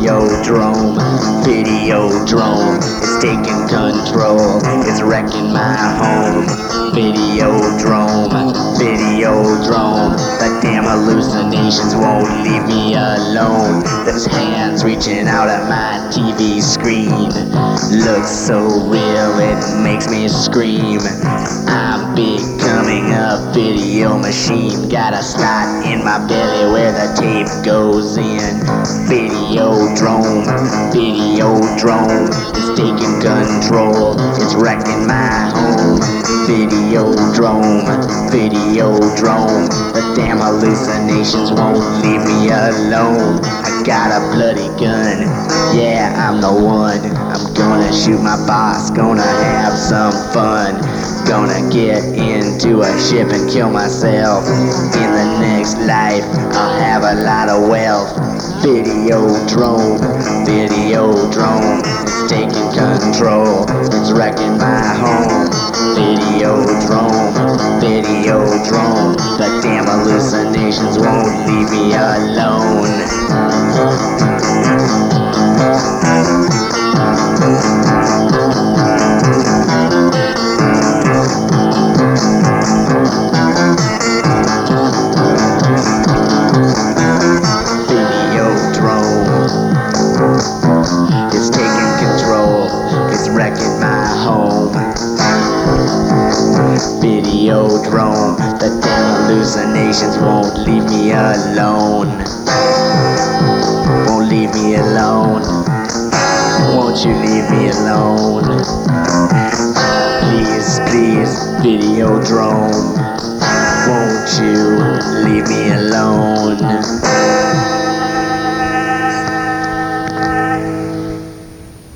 Video drone, video drone, it's taking control, it's wrecking my home. Video drone, video drone, the damn hallucinations won't leave me alone. There's hands reaching out at my TV screen, looks so real it makes me scream. I'm a video machine, got a slot in my belly where the tape goes in. Video drone, video drone is taking control. It's wrecking my home. Video drone, video drone. The damn hallucinations won't leave me alone. I got a bloody gun, yeah, I'm the one. I'm gonna shoot my boss, gonna have some fun. Gonna get into a ship and kill myself. In the next life, I'll have a lot of wealth. Video drone, video drone, it's taking control. It's wrecking my home. Video drone, video drone, the damn hallucinations won't leave me alone. Video drone, the damn hallucinations won't leave me alone. Won't leave me alone. Won't you leave me alone? Please, please, video drone.